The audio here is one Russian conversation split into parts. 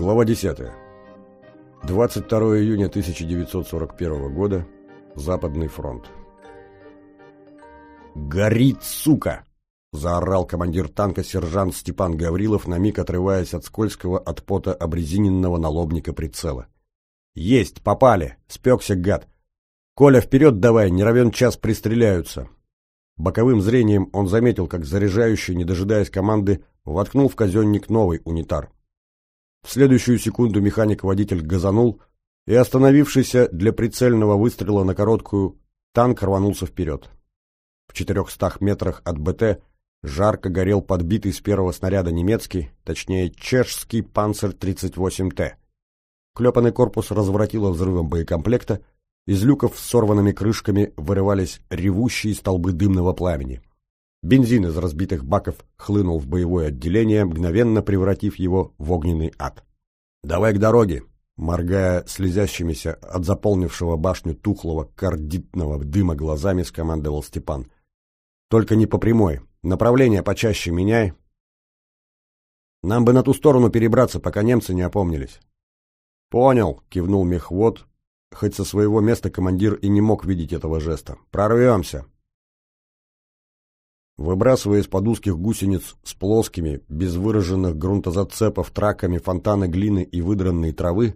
Глава 10. 22 июня 1941 года. Западный фронт. «Горит, сука!» — заорал командир танка сержант Степан Гаврилов, на миг отрываясь от скользкого от пота обрезиненного налобника прицела. «Есть! Попали! Спекся, гад! Коля, вперед давай, не равен час пристреляются!» Боковым зрением он заметил, как заряжающий, не дожидаясь команды, воткнул в казенник новый унитар. В следующую секунду механик-водитель газанул, и остановившийся для прицельного выстрела на короткую танк рванулся вперед. В четырехстах метрах от БТ жарко горел подбитый с первого снаряда немецкий, точнее чешский «Панцер-38Т». Клепанный корпус разворотило взрывом боекомплекта, из люков с сорванными крышками вырывались ревущие столбы дымного пламени. Бензин из разбитых баков хлынул в боевое отделение, мгновенно превратив его в огненный ад. «Давай к дороге!» Моргая слезящимися от заполнившего башню тухлого кардитного дыма глазами, скомандовал Степан. «Только не по прямой. Направление почаще меняй. Нам бы на ту сторону перебраться, пока немцы не опомнились». «Понял», — кивнул мехвод, хоть со своего места командир и не мог видеть этого жеста. «Прорвемся!» Выбрасывая из-под узких гусениц с плоскими, без выраженных грунтозацепов траками фонтаны глины и выдранной травы,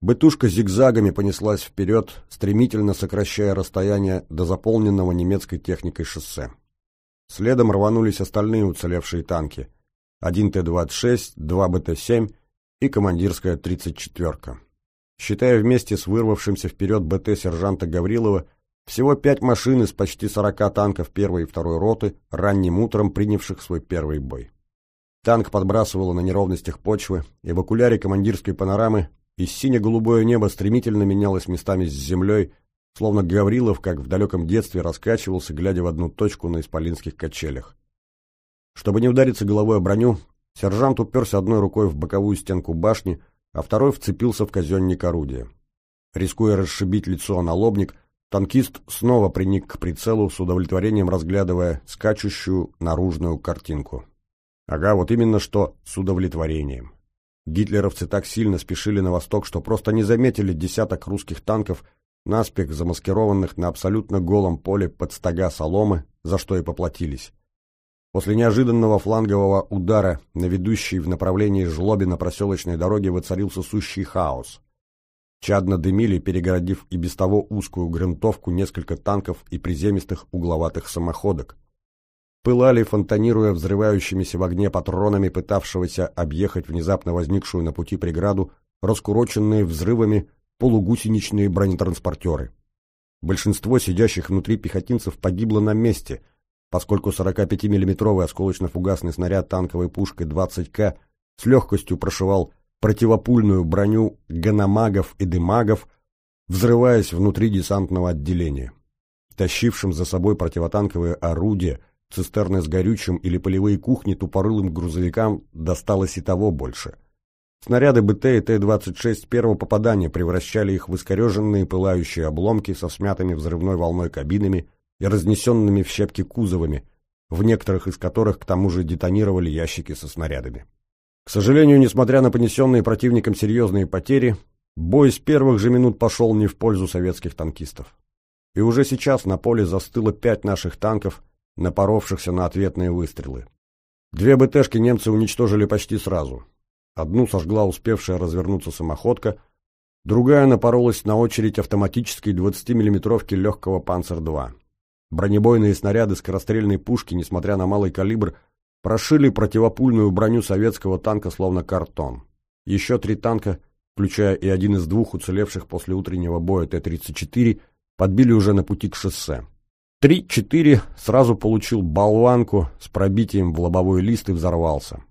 бытушка зигзагами понеслась вперед, стремительно сокращая расстояние до заполненного немецкой техникой шоссе. Следом рванулись остальные уцелевшие танки. Один Т-26, два БТ-7 и командирская 34-ка. Считая вместе с вырвавшимся вперед БТ сержанта Гаврилова, всего пять машин из почти сорока танков первой и второй роты, ранним утром принявших свой первый бой. Танк подбрасывало на неровностях почвы, и в окуляре командирской панорамы и сине-голубое небо стремительно менялось местами с землей, словно Гаврилов, как в далеком детстве, раскачивался, глядя в одну точку на исполинских качелях. Чтобы не удариться головой о броню, сержант уперся одной рукой в боковую стенку башни, а второй вцепился в казенник орудия. Рискуя расшибить лицо о налобник, Танкист снова приник к прицелу, с удовлетворением разглядывая скачущую наружную картинку. Ага, вот именно что с удовлетворением. Гитлеровцы так сильно спешили на восток, что просто не заметили десяток русских танков, наспех замаскированных на абсолютно голом поле под стога соломы, за что и поплатились. После неожиданного флангового удара на ведущей в направлении Жлобина проселочной дороге воцарился сущий хаос. Чадно дымили, перегородив и без того узкую грунтовку несколько танков и приземистых угловатых самоходок. Пылали, фонтанируя взрывающимися в огне патронами пытавшегося объехать внезапно возникшую на пути преграду, раскуроченные взрывами полугусеничные бронетранспортеры. Большинство сидящих внутри пехотинцев погибло на месте, поскольку 45-миллиметровый осколочно-фугасный снаряд танковой пушкой 20К с легкостью прошивал противопульную броню ганамагов и дымагов, взрываясь внутри десантного отделения. Тащившим за собой противотанковые орудия, цистерны с горючим или полевые кухни тупорылым грузовикам досталось и того больше. Снаряды БТ и Т-26 первого попадания превращали их в искореженные пылающие обломки со смятыми взрывной волной кабинами и разнесенными в щепки кузовами, в некоторых из которых к тому же детонировали ящики со снарядами. К сожалению, несмотря на понесенные противником серьезные потери, бой с первых же минут пошел не в пользу советских танкистов. И уже сейчас на поле застыло пять наших танков, напоровшихся на ответные выстрелы. Две БТшки немцы уничтожили почти сразу. Одну сожгла успевшая развернуться самоходка, другая напоролась на очередь автоматической 20-миллиметровки легкого «Панцер-2». Бронебойные снаряды скорострельной пушки, несмотря на малый калибр, Прошили противопульную броню советского танка словно картон. Еще три танка, включая и один из двух уцелевших после утреннего боя Т-34, подбили уже на пути к шоссе. Три-четыре сразу получил болванку с пробитием в лобовой лист и взорвался.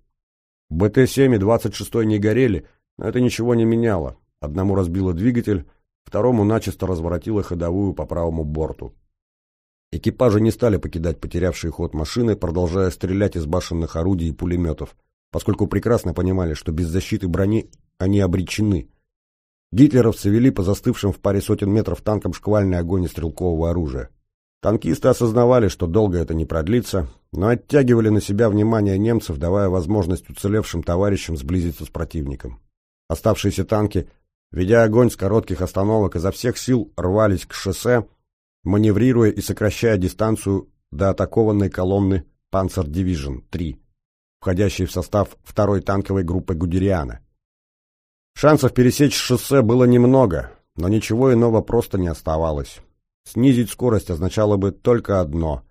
БТ-7 и 26 не горели, но это ничего не меняло. Одному разбило двигатель, второму начисто разворотило ходовую по правому борту. Экипажи не стали покидать потерявшие ход машины, продолжая стрелять из башенных орудий и пулеметов, поскольку прекрасно понимали, что без защиты брони они обречены. Гитлеровцы вели по застывшим в паре сотен метров танкам шквальный огонь из стрелкового оружия. Танкисты осознавали, что долго это не продлится, но оттягивали на себя внимание немцев, давая возможность уцелевшим товарищам сблизиться с противником. Оставшиеся танки, ведя огонь с коротких остановок, изо всех сил рвались к шоссе, маневрируя и сокращая дистанцию до атакованной колонны «Панцер Дивижн-3», входящей в состав второй танковой группы Гудериана. Шансов пересечь шоссе было немного, но ничего иного просто не оставалось. Снизить скорость означало бы только одно —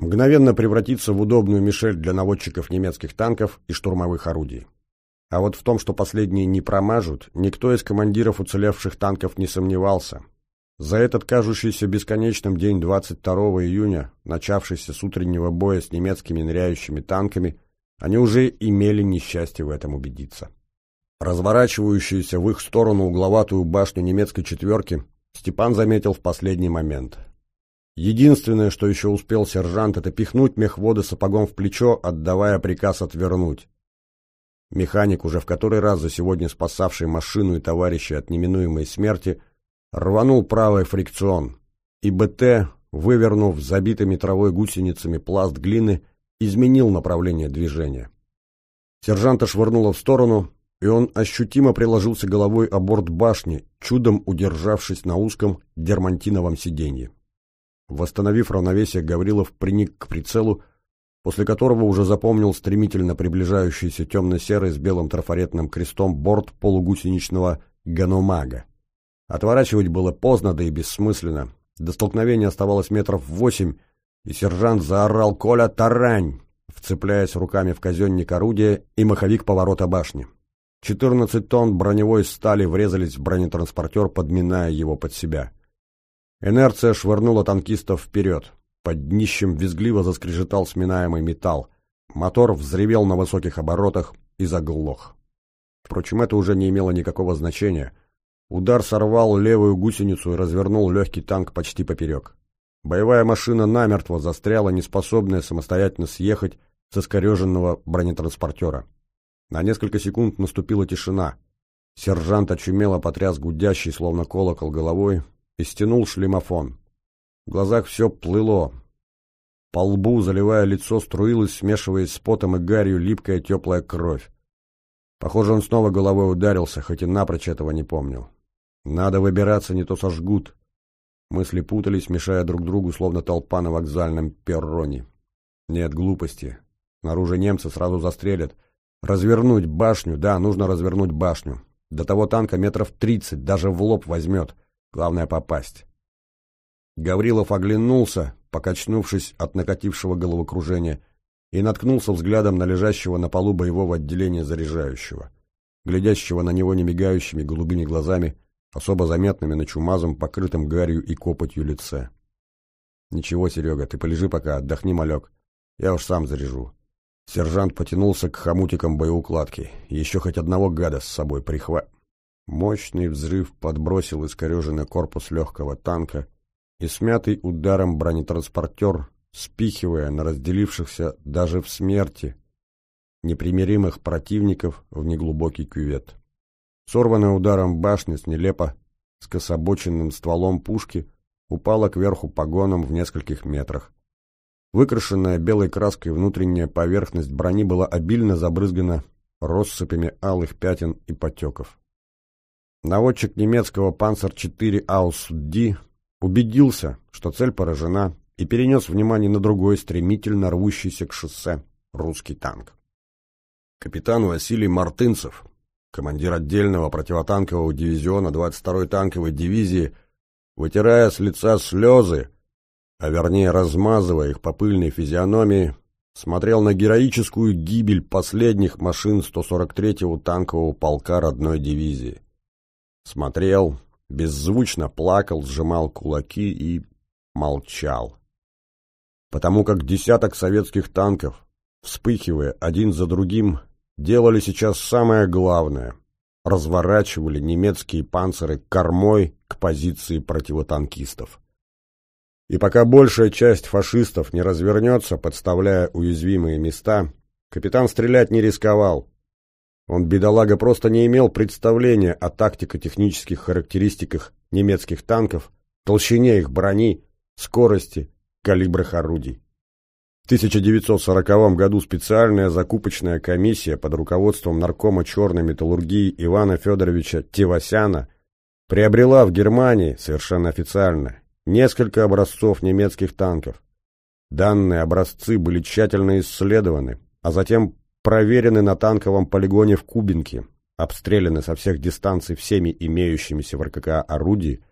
мгновенно превратиться в удобную мишель для наводчиков немецких танков и штурмовых орудий. А вот в том, что последние не промажут, никто из командиров уцелевших танков не сомневался. За этот кажущийся бесконечным день 22 июня, начавшийся с утреннего боя с немецкими ныряющими танками, они уже имели несчастье в этом убедиться. Разворачивающуюся в их сторону угловатую башню немецкой четверки Степан заметил в последний момент. Единственное, что еще успел сержант, это пихнуть мехвода сапогом в плечо, отдавая приказ отвернуть. Механик, уже в который раз за сегодня спасавший машину и товарища от неминуемой смерти, рванул правый фрикцион, и БТ, вывернув забитыми травой гусеницами пласт глины, изменил направление движения. Сержанта швырнуло в сторону, и он ощутимо приложился головой о борт башни, чудом удержавшись на узком дермантиновом сиденье. Восстановив равновесие, Гаврилов приник к прицелу, после которого уже запомнил стремительно приближающийся темно-серый с белым трафаретным крестом борт полугусеничного «Ганомага». Отворачивать было поздно, да и бессмысленно. До столкновения оставалось метров восемь, и сержант заорал «Коля, тарань!», вцепляясь руками в казенник орудия и маховик поворота башни. 14 тонн броневой стали врезались в бронетранспортер, подминая его под себя. Инерция швырнула танкистов вперед. Под днищем визгливо заскрежетал сминаемый металл. Мотор взревел на высоких оборотах и заглох. Впрочем, это уже не имело никакого значения. Удар сорвал левую гусеницу и развернул легкий танк почти поперек. Боевая машина намертво застряла, неспособная самостоятельно съехать со скореженного бронетранспортера. На несколько секунд наступила тишина. Сержант очумело потряс гудящий, словно колокол, головой и стянул шлемофон. В глазах все плыло. По лбу, заливая лицо, струилась, смешиваясь с потом и гарью, липкая теплая кровь. Похоже, он снова головой ударился, хоть и напрочь этого не помнил. Надо выбираться, не то сожгут. Мысли путались, мешая друг другу, словно толпа на вокзальном перроне. Нет глупости. Снаружи немцы сразу застрелят — Развернуть башню, да, нужно развернуть башню. До того танка метров тридцать, даже в лоб возьмет. Главное попасть. Гаврилов оглянулся, покачнувшись от накатившего головокружения, и наткнулся взглядом на лежащего на полу боевого отделения заряжающего, глядящего на него немигающими голубыми глазами, особо заметными на чумазом, покрытым гарью и копотью лице. «Ничего, Серега, ты полежи пока, отдохни, малек. Я уж сам заряжу. Сержант потянулся к хомутикам боеукладки. Еще хоть одного гада с собой прихва... Мощный взрыв подбросил искореженный корпус легкого танка, и смятый ударом бронетранспортер, спихивая на разделившихся даже в смерти непримиримых противников в неглубокий кювет. Сорванная ударом башня с нелепо скособоченным стволом пушки упала кверху погоном в нескольких метрах. Выкрашенная белой краской внутренняя поверхность брони была обильно забрызгана россыпями алых пятен и потеков. Наводчик немецкого «Панцер-4 Аус-Ди» убедился, что цель поражена, и перенес внимание на другой, стремительно рвущийся к шоссе, русский танк. Капитан Василий Мартынцев, командир отдельного противотанкового дивизиона 22-й танковой дивизии, вытирая с лица слезы, а вернее размазывая их по пыльной физиономии, смотрел на героическую гибель последних машин 143-го танкового полка родной дивизии. Смотрел, беззвучно плакал, сжимал кулаки и молчал. Потому как десяток советских танков, вспыхивая один за другим, делали сейчас самое главное — разворачивали немецкие панциры кормой к позиции противотанкистов. И пока большая часть фашистов не развернется, подставляя уязвимые места, капитан стрелять не рисковал. Он, бедолага, просто не имел представления о тактико-технических характеристиках немецких танков, толщине их брони, скорости, калибрах орудий. 1940 году специальная закупочная комиссия под руководством наркома черной металлургии Ивана Федоровича Тевасяна приобрела в Германии, совершенно официально, несколько образцов немецких танков. Данные образцы были тщательно исследованы, а затем проверены на танковом полигоне в Кубинке, обстреляны со всех дистанций всеми имеющимися в РКК орудий,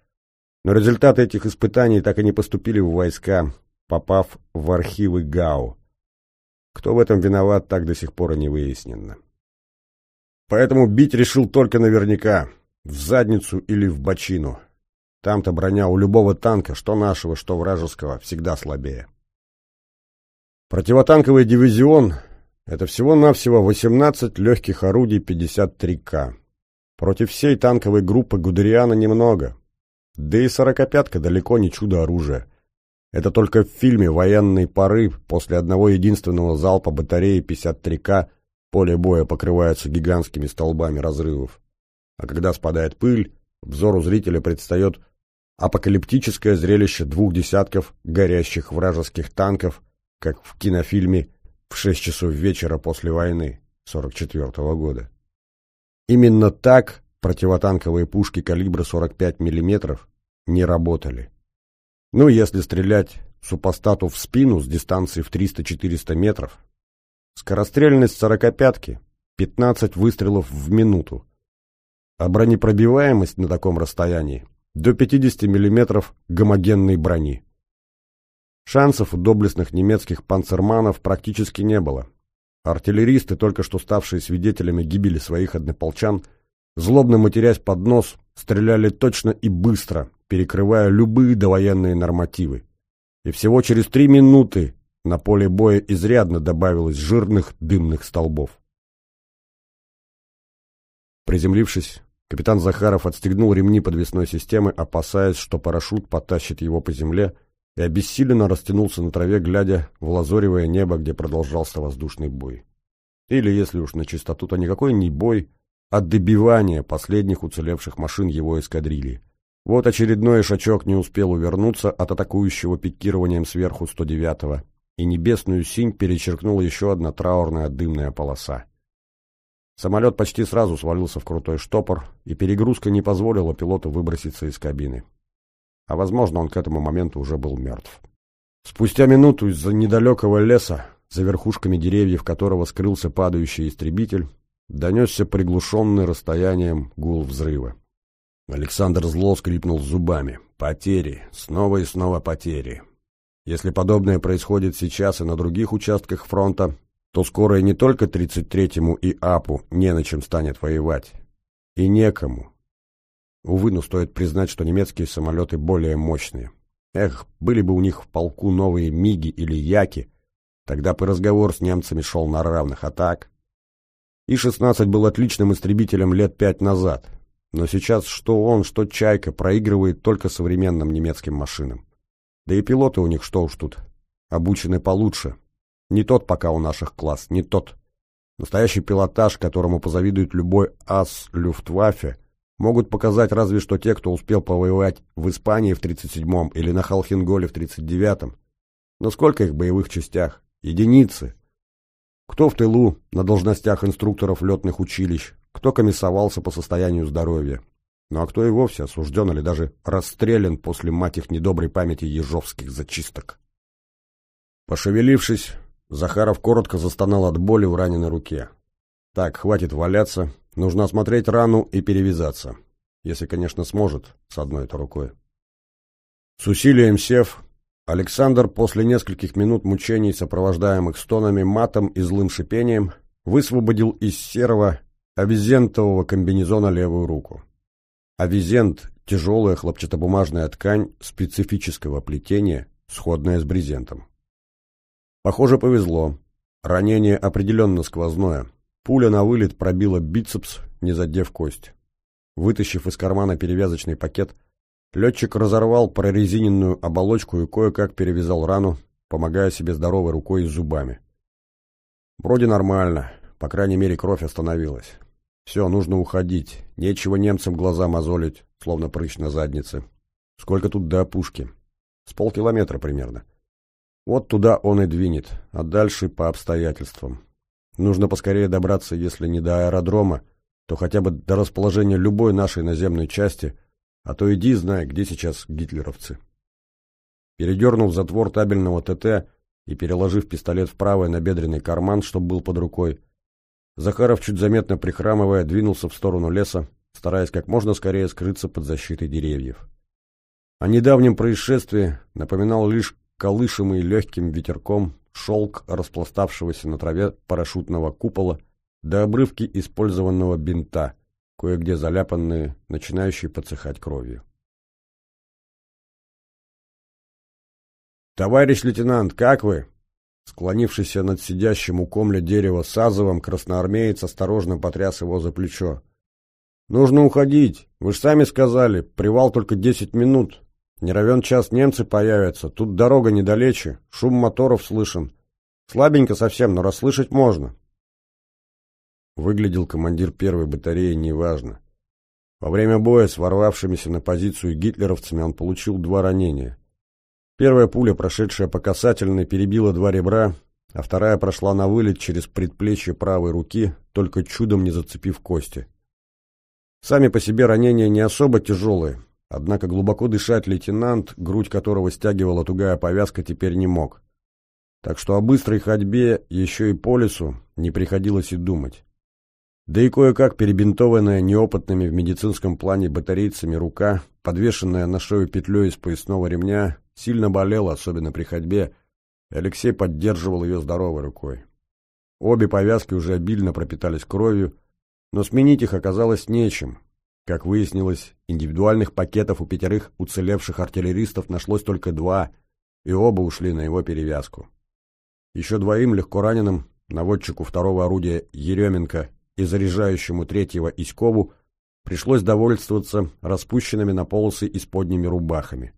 но результаты этих испытаний так и не поступили в войска, попав в архивы ГАУ. Кто в этом виноват, так до сих пор и не выяснено. Поэтому бить решил только наверняка, в задницу или в бочину. Там-то броня у любого танка, что нашего, что вражеского, всегда слабее. Противотанковый дивизион — это всего-навсего 18 легких орудий 53К. Против всей танковой группы Гудериана немного. Да и сорокопятка далеко не чудо оружия. Это только в фильме «Военный порыв» после одного единственного залпа батареи 53К поле боя покрывается гигантскими столбами разрывов. А когда спадает пыль, взору зрителя предстает апокалиптическое зрелище двух десятков горящих вражеских танков, как в кинофильме «В шесть часов вечера после войны» 44 -го года. Именно так противотанковые пушки калибра 45 мм не работали. Ну, если стрелять супостату в спину с дистанции в 300-400 метров. Скорострельность сорокопятки — 15 выстрелов в минуту. А бронепробиваемость на таком расстоянии — до 50 мм гомогенной брони. Шансов у доблестных немецких панцерманов практически не было. Артиллеристы, только что ставшие свидетелями гибели своих однополчан, злобно матерясь под нос, стреляли точно и быстро, перекрывая любые довоенные нормативы. И всего через три минуты на поле боя изрядно добавилось жирных дымных столбов. Приземлившись, капитан Захаров отстегнул ремни подвесной системы, опасаясь, что парашют потащит его по земле, и обессиленно растянулся на траве, глядя в лазоревое небо, где продолжался воздушный бой. Или, если уж на чистоту, то никакой не бой, а добивание последних уцелевших машин его эскадрильи. Вот очередной шачок не успел увернуться от атакующего пикированием сверху 109-го, и небесную синь перечеркнула еще одна траурная дымная полоса. Самолет почти сразу свалился в крутой штопор, и перегрузка не позволила пилоту выброситься из кабины. А возможно, он к этому моменту уже был мертв. Спустя минуту из-за недалекого леса, за верхушками деревьев которого скрылся падающий истребитель, донесся приглушенный расстоянием гул взрыва. Александр зло скрипнул зубами. Потери, снова и снова потери. Если подобное происходит сейчас и на других участках фронта, то скоро и не только 33-му и АПу не на чем станет воевать. И некому. Увы, но стоит признать, что немецкие самолеты более мощные. Эх, были бы у них в полку новые МИГи или Яки, тогда бы разговор с немцами шел на равных, а так... И-16 был отличным истребителем лет пять назад, но сейчас что он, что «Чайка» проигрывает только современным немецким машинам. Да и пилоты у них что уж тут, обучены получше. Не тот пока у наших класс, не тот. Настоящий пилотаж, которому позавидует любой ас Люфтваффе, могут показать разве что те, кто успел повоевать в Испании в 37-м или на Халхинголе в 39-м. Но сколько их боевых частях? Единицы. Кто в тылу, на должностях инструкторов летных училищ, кто комиссовался по состоянию здоровья, ну а кто и вовсе осужден или даже расстрелян после мать их недоброй памяти ежовских зачисток. Пошевелившись, Захаров коротко застонал от боли в раненой руке. Так, хватит валяться, нужно осмотреть рану и перевязаться. Если, конечно, сможет, с одной-то рукой. С усилием сев, Александр после нескольких минут мучений, сопровождаемых стонами, матом и злым шипением, высвободил из серого авизентового комбинезона левую руку. Авизент – тяжелая хлопчатобумажная ткань специфического плетения, сходная с брезентом. Похоже, повезло. Ранение определенно сквозное. Пуля на вылет пробила бицепс, не задев кость. Вытащив из кармана перевязочный пакет, летчик разорвал прорезиненную оболочку и кое-как перевязал рану, помогая себе здоровой рукой и зубами. Вроде нормально, по крайней мере кровь остановилась. Все, нужно уходить. Нечего немцам глаза мозолить, словно прыщ на заднице. Сколько тут до опушки? С полкилометра примерно. Вот туда он и двинет, а дальше по обстоятельствам. Нужно поскорее добраться, если не до аэродрома, то хотя бы до расположения любой нашей наземной части, а то иди, знай, где сейчас гитлеровцы. Передернув затвор табельного ТТ и переложив пистолет в правый набедренный карман, чтобы был под рукой, Захаров, чуть заметно прихрамывая, двинулся в сторону леса, стараясь как можно скорее скрыться под защитой деревьев. О недавнем происшествии напоминал лишь колышемый легким ветерком шелк распластавшегося на траве парашютного купола до обрывки использованного бинта, кое-где заляпанные, начинающие подсыхать кровью. «Товарищ лейтенант, как вы?» Склонившийся над сидящим у комля дерева сазовым, красноармеец осторожно потряс его за плечо. «Нужно уходить. Вы же сами сказали, привал только десять минут. Не равен час немцы появятся, тут дорога недалече, шум моторов слышен. Слабенько совсем, но расслышать можно. Выглядел командир первой батареи неважно. Во время боя с ворвавшимися на позицию гитлеровцами он получил два ранения. Первая пуля, прошедшая по касательной, перебила два ребра, а вторая прошла на вылет через предплечье правой руки, только чудом не зацепив кости. Сами по себе ранения не особо тяжелые, Однако глубоко дышать лейтенант, грудь которого стягивала тугая повязка, теперь не мог. Так что о быстрой ходьбе еще и по лесу не приходилось и думать. Да и кое-как перебинтованная неопытными в медицинском плане батарейцами рука, подвешенная на шею петлей из поясного ремня, сильно болела, особенно при ходьбе, и Алексей поддерживал ее здоровой рукой. Обе повязки уже обильно пропитались кровью, но сменить их оказалось нечем, как выяснилось, индивидуальных пакетов у пятерых уцелевших артиллеристов нашлось только два, и оба ушли на его перевязку. Еще двоим легко раненым, наводчику второго орудия Еременко и заряжающему третьего Иськову, пришлось довольствоваться распущенными на полосы и сподними рубахами.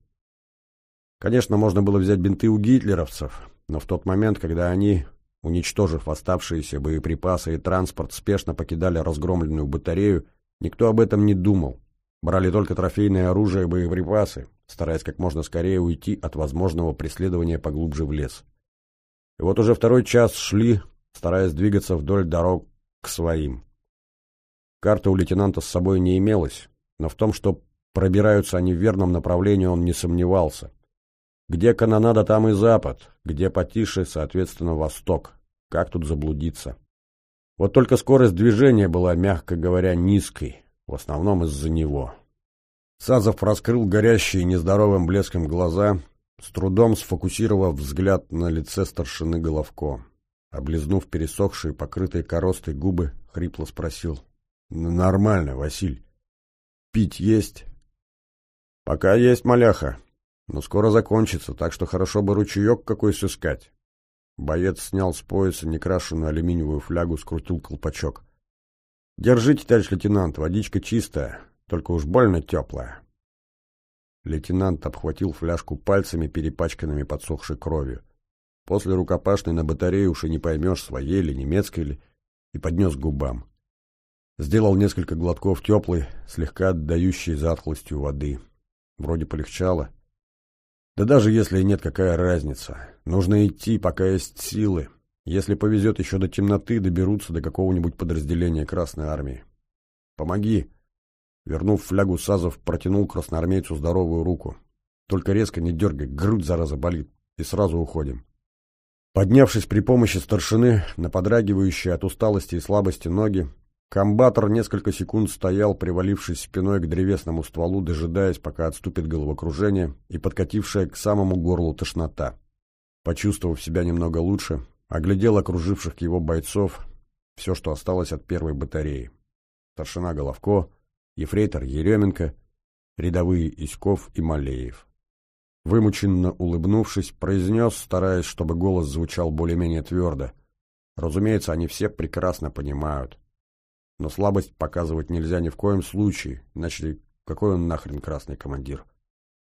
Конечно, можно было взять бинты у гитлеровцев, но в тот момент, когда они, уничтожив оставшиеся боеприпасы и транспорт, спешно покидали разгромленную батарею, Никто об этом не думал. Брали только трофейное оружие и боеприпасы, стараясь как можно скорее уйти от возможного преследования поглубже в лес. И вот уже второй час шли, стараясь двигаться вдоль дорог к своим. Карты у лейтенанта с собой не имелось, но в том, что пробираются они в верном направлении, он не сомневался. Где канонада, там и запад, где потише, соответственно, восток. Как тут заблудиться? Вот только скорость движения была, мягко говоря, низкой, в основном из-за него. Сазов раскрыл горящие нездоровым блеском глаза, с трудом сфокусировав взгляд на лице старшины Головко. Облизнув пересохшие, покрытые коростой губы, хрипло спросил. «Нормально, Василь. Пить есть?» «Пока есть, маляха. Но скоро закончится, так что хорошо бы ручеек какой сыскать. Боец снял с пояса некрашенную алюминиевую флягу, скрутил колпачок. «Держите, товарищ лейтенант, водичка чистая, только уж больно теплая». Лейтенант обхватил фляжку пальцами, перепачканными подсохшей кровью. После рукопашной на батарее уж и не поймешь, своей или немецкой ли, и поднес к губам. Сделал несколько глотков теплой, слегка отдающей затхлостью воды. Вроде полегчало, да даже если нет, какая разница. Нужно идти, пока есть силы. Если повезет еще до темноты, доберутся до какого-нибудь подразделения Красной Армии. Помоги. Вернув флягу Сазов, протянул красноармейцу здоровую руку. Только резко не дергай, грудь, зараза, болит. И сразу уходим. Поднявшись при помощи старшины на подрагивающие от усталости и слабости ноги, Комбатор несколько секунд стоял, привалившись спиной к древесному стволу, дожидаясь, пока отступит головокружение и подкатившая к самому горлу тошнота. Почувствовав себя немного лучше, оглядел окруживших его бойцов, все, что осталось от первой батареи. Старшина Головко, ефрейтор Еременко, рядовые Иськов и Малеев. Вымученно улыбнувшись, произнес, стараясь, чтобы голос звучал более-менее твердо. Разумеется, они все прекрасно понимают. Но слабость показывать нельзя ни в коем случае, иначе какой он нахрен красный командир?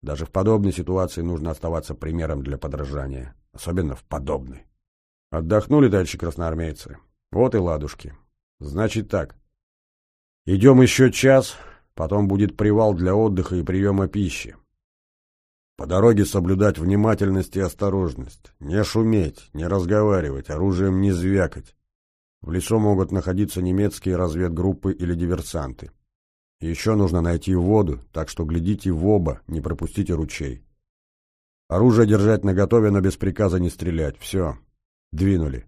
Даже в подобной ситуации нужно оставаться примером для подражания, особенно в подобной. Отдохнули дальше красноармейцы? Вот и ладушки. Значит так. Идем еще час, потом будет привал для отдыха и приема пищи. По дороге соблюдать внимательность и осторожность. Не шуметь, не разговаривать, оружием не звякать. В лесу могут находиться немецкие разведгруппы или диверсанты. еще нужно найти воду, так что глядите в оба, не пропустите ручей. Оружие держать наготове, но без приказа не стрелять. Все. Двинули.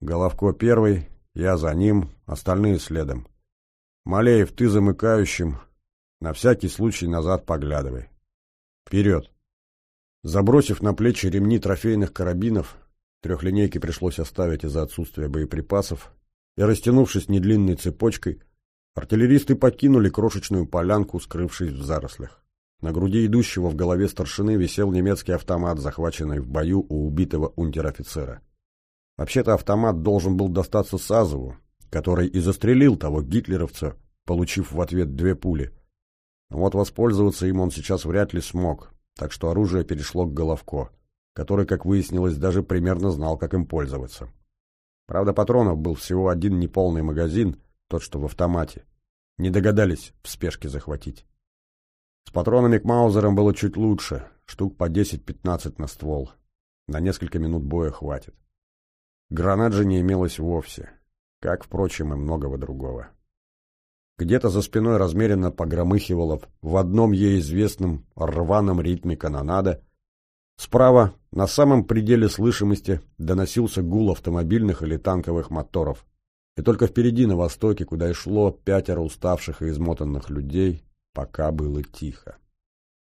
Головко первый, я за ним, остальные следом. Малеев, ты замыкающим. На всякий случай назад поглядывай. Вперед. Забросив на плечи ремни трофейных карабинов, трехлинейки пришлось оставить из-за отсутствия боеприпасов, и, растянувшись недлинной цепочкой, артиллеристы покинули крошечную полянку, скрывшись в зарослях. На груди идущего в голове старшины висел немецкий автомат, захваченный в бою у убитого унтер-офицера. Вообще-то автомат должен был достаться Сазову, который и застрелил того гитлеровца, получив в ответ две пули. Вот воспользоваться им он сейчас вряд ли смог, так что оружие перешло к Головко, который, как выяснилось, даже примерно знал, как им пользоваться. Правда, патронов был всего один неполный магазин, тот, что в автомате. Не догадались в спешке захватить. С патронами к Маузерам было чуть лучше, штук по 10-15 на ствол. На несколько минут боя хватит. Гранат же не имелось вовсе, как, впрочем, и многого другого. Где-то за спиной размеренно погромыхивало в одном ей известном рваном ритме канонада. Справа, на самом пределе слышимости, доносился гул автомобильных или танковых моторов. И только впереди, на востоке, куда и шло пятеро уставших и измотанных людей, пока было тихо.